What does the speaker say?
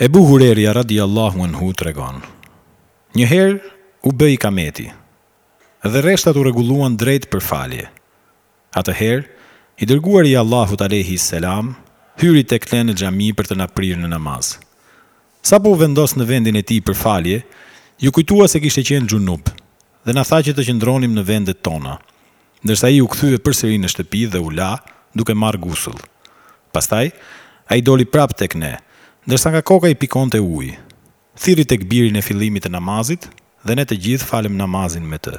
Ebu Hurerja radijallahu anhu tregon, Një herë u bë ikameti dhe rreshtat u rregulluan drejt për falje. Atëherë, i Dërguari i Allahut alejhi selam hyri tek ne në xhami për të na prirë në namaz. Sapo u vendos në vendin e tij për falje, iu kujtua se kishte qenë xhunub dhe na tha që të qëndronim në vendet tona, Ndërsa ai u kthye përsëri në shtëpi dhe u la, duke marrë gusull. Pastaj, ai doli prapë tek ne, ndërsa nga koka i pikonte ujë. Thirri tekbirin e fillimit të namazit dhe ne të gjithë falëm namazin me të.